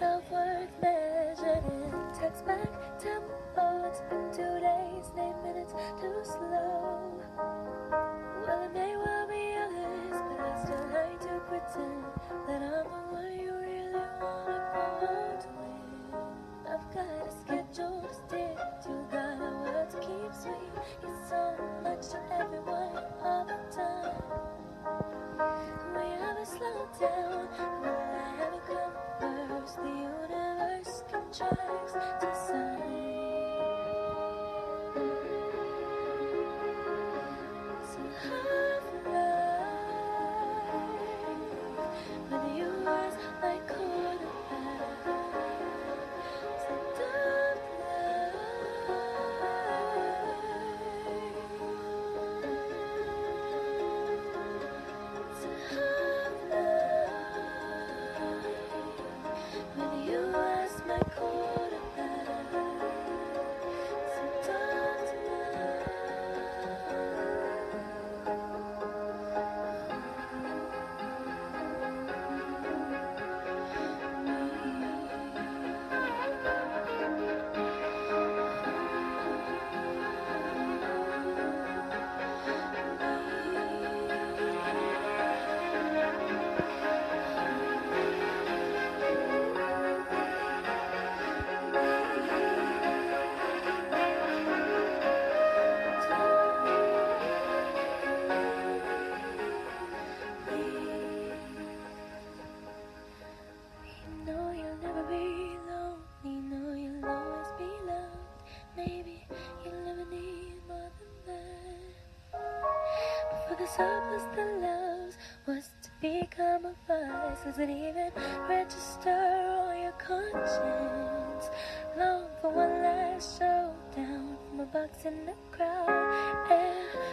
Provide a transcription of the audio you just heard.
self worth measured in text back. tracks The up was the loves was to become of us Does it even register on your conscience? Long for one last showdown from a box in the crowd. And